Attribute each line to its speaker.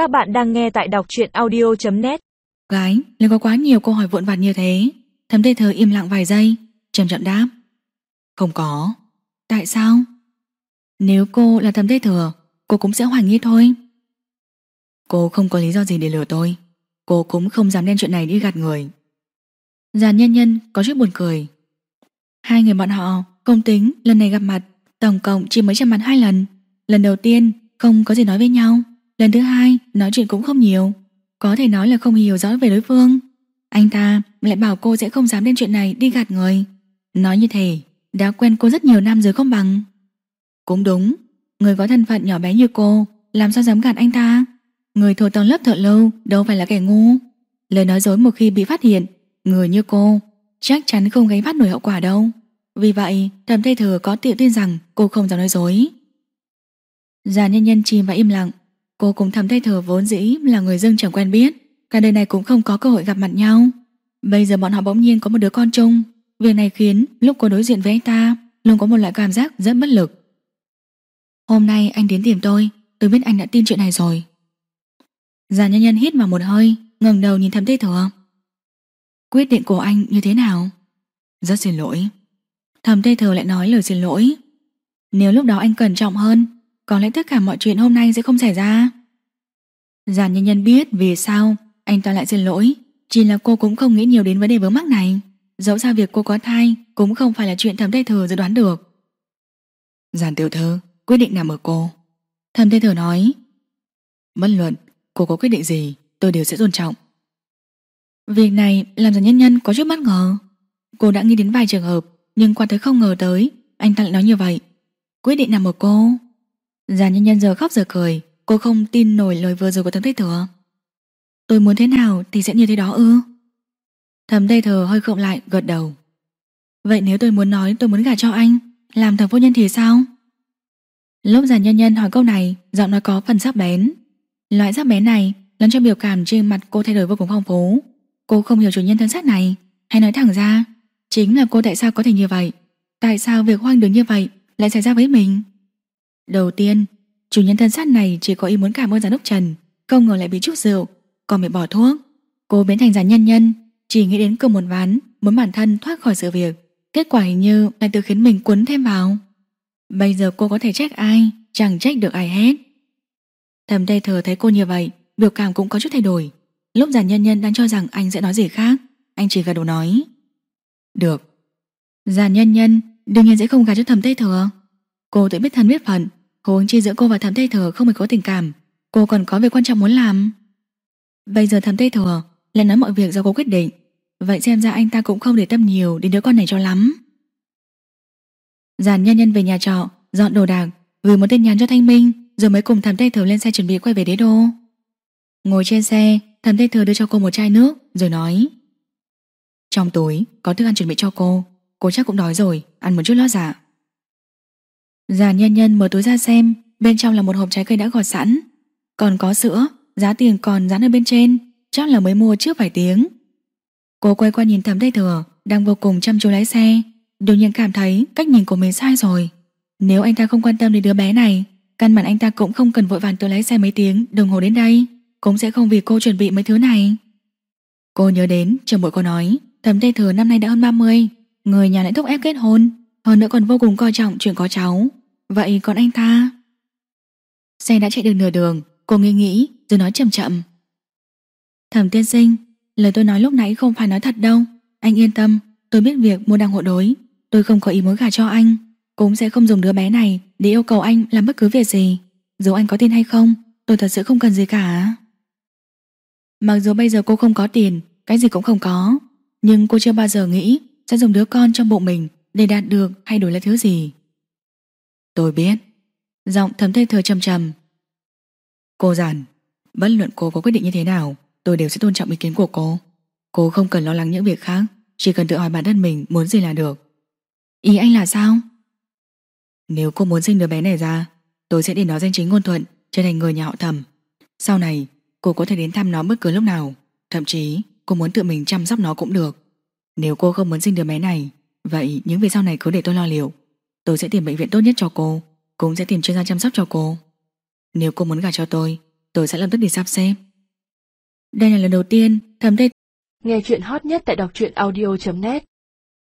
Speaker 1: Các bạn đang nghe tại đọc truyện audio.net
Speaker 2: Gái, lại có quá nhiều câu hỏi vụn vặt như thế. Thấm tê thờ im lặng vài giây. Trầm chậm đáp. Không có. Tại sao? Nếu cô là thấm tê thừa Cô cũng sẽ hoài nghi thôi. Cô không có lý do gì để lừa tôi. Cô cũng không dám đem chuyện này đi gạt người. Giàn nhân nhân có chút buồn cười. Hai người bọn họ Công tính lần này gặp mặt Tổng cộng chỉ mới chạm mặt hai lần. Lần đầu tiên không có gì nói với nhau. Lần thứ hai, nói chuyện cũng không nhiều. Có thể nói là không hiểu rõ về đối phương. Anh ta lại bảo cô sẽ không dám đem chuyện này đi gạt người. Nói như thế, Đã quen cô rất nhiều năm rồi không bằng. Cũng đúng, Người có thân phận nhỏ bé như cô, Làm sao dám gạt anh ta? Người thuộc tầng lớp thợ lâu, đâu phải là kẻ ngu. Lời nói dối một khi bị phát hiện, Người như cô, Chắc chắn không gánh phát nổi hậu quả đâu. Vì vậy thầm thay thừa có tự tin rằng Cô không dám nói dối. Già nhân nhân chìm và im lặng Cô cùng thầm tây thừa vốn dĩ, là người dân chẳng quen biết. Cả đời này cũng không có cơ hội gặp mặt nhau. Bây giờ bọn họ bỗng nhiên có một đứa con chung. Việc này khiến lúc cô đối diện với anh ta, Luôn có một loại cảm giác rất bất lực. Hôm nay anh đến tìm tôi Tôi biết anh đã tin chuyện này rồi. Già nhân nhân hít vào một hơi, ngẩng đầu nhìn thầm tây thừa Quyết định của anh như thế nào? Rất xin lỗi. Thầm tây thừa lại nói lời xin lỗi. Nếu lúc đó anh cẩn trọng hơn có lẽ tất cả mọi chuyện hôm nay sẽ không xảy ra. Giàn nhân nhân biết vì sao Anh ta lại xin lỗi. Chỉ là cô cũng không nghĩ nhiều đến vấn đề vướng mắc này. Dẫu sao việc cô có thai Cũng không phải là chuyện thầm tây thừa dự đoán được. Giàn tiểu thư Quyết định nằm ở cô? Thầm tây thừa nói Bất luận cô có quyết định gì Tôi đều sẽ tôn trọng. Việc này làm giàn nhân nhân có chút bất ngờ. Cô đã nghĩ đến vài trường hợp Nhưng qua tới không ngờ tới Anh ta lại nói như vậy. Quyết định nằm ở cô Giàn nhân nhân giờ khóc giờ cười, Cô không tin nổi lời vừa rồi của thầm tây thừa. Tôi muốn thế nào thì sẽ như thế đó ư? Thầm tây thừa hơi khộng lại, gật đầu. Vậy nếu tôi muốn nói, tôi muốn gả cho anh, Làm thằng phu nhân thì sao? Lúc giàn nhân nhân hỏi câu này, Giọng nói có phần sắc bén. Loại sắc bén này làm cho biểu cảm trên mặt cô thay đổi vô cùng phong phú. Cô không hiểu chủ nhân thân xác này, Hay nói thẳng ra, Chính là cô tại sao có thể như vậy? Tại sao việc hoang đường như vậy lại xảy ra với mình? Đầu tiên, Chủ nhân thân sát này chỉ có ý muốn cảm ơn giám đốc Trần, Không ngờ lại bị chút rượu, Còn bị bỏ thuốc. Cô biến thành giả nhân nhân, Chỉ nghĩ đến cơ một ván, Muốn bản thân thoát khỏi sự việc. Kết quả hình như lại tự khiến mình cuốn thêm vào. Bây giờ cô có thể trách ai, Chẳng trách được ai hết. Thầm tây thừa thấy cô như vậy, Biểu cảm cũng có chút thay đổi. Lúc giả nhân nhân đang cho rằng anh sẽ nói gì khác, Anh chỉ gật đầu nói. Được. Giả nhân nhân, đương nhiên sẽ không gạt cho thầm tây thừa Cô tự biết thân biết phận Huống chi giữa cô và Thẩm tây thừa không hề có tình cảm. Cô còn có việc quan trọng muốn làm. Bây giờ Thẩm tây thừa Lại nói mọi việc do cô quyết định. Vậy xem ra anh ta cũng không để tâm nhiều Đến đứa con này cho lắm. Giàn nhân nhân về nhà trọ, Dọn đồ đạc, Gửi một tin nhắn cho Thanh Minh, Rồi mới cùng Thẩm tây thừa lên xe chuẩn bị quay về đế đô. Ngồi trên xe Thẩm tây thừa đưa cho cô một chai nước, Rồi nói, Trong túi có thức ăn chuẩn bị cho cô. Cô chắc cũng đói rồi, Ăn một chút lót dạ già nhân nhân mở túi ra xem, Bên trong là một hộp trái cây đã gọt sẵn. Còn có sữa, Giá tiền còn dán ở bên trên, Chắc là mới mua trước vài tiếng. Cô quay qua nhìn thầm đây thừa Đang vô cùng chăm chú lái xe. Đột nhiên cảm thấy cách nhìn của mình sai rồi. Nếu anh ta không quan tâm đến đứa bé này, Căn bản anh ta cũng không cần vội vàng tới lái xe mấy tiếng Đồng hồ đến đây, Cũng sẽ không vì cô chuẩn bị mấy thứ này. Cô nhớ đến trường bội cô nói Thầm tây thừa năm nay đã hơn 30 Người nhà lại thúc ép kết hôn. Hơn nữa còn vô cùng coi trọng chuyện có cháu. Vậy còn anh ta? Xe đã chạy được nửa đường, Cô nghĩ nghĩ, rồi nói chậm chậm. Thẩm tiên sinh, Lời tôi nói lúc nãy không phải nói thật đâu. Anh yên tâm, Tôi biết việc mua đang hộ đối. Tôi không có ý muốn gả cho anh. Cũng sẽ không dùng đứa bé này Để yêu cầu anh làm bất cứ việc gì. Dù anh có tin hay không, Tôi thật sự không cần gì cả. Mặc dù bây giờ cô không có tiền, Cái gì cũng không có. Nhưng cô chưa bao giờ nghĩ Sẽ dùng đứa con trong bụng mình Để đạt được hay đổi lại thứ gì. Tôi biết. Giọng thấm thê thơ trầm trầm. Cô giản, Bất luận cô có quyết định như thế nào, Tôi đều sẽ tôn trọng ý kiến của cô. Cô không cần lo lắng những việc khác, Chỉ cần tự hỏi bản thân mình muốn gì là được. Ý anh là sao? Nếu cô muốn sinh đứa bé này ra, Tôi sẽ để nó danh chính ngôn thuận, Trở thành người nhà họ thầm. Sau này, cô có thể đến thăm nó bất cứ lúc nào, Thậm chí cô muốn tự mình chăm sóc nó cũng được. Nếu cô không muốn sinh đứa bé này, Vậy những việc sau này cứ để tôi lo liệu. Tôi sẽ tìm bệnh viện tốt nhất cho cô. Cũng sẽ tìm chuyên gia chăm sóc cho cô. Nếu cô muốn gả cho tôi Tôi sẽ lập tức đi sắp xếp. Đây là lần đầu tiên, Thầm Tê
Speaker 3: Nghe chuyện hot nhất tại đọc truyện audio.net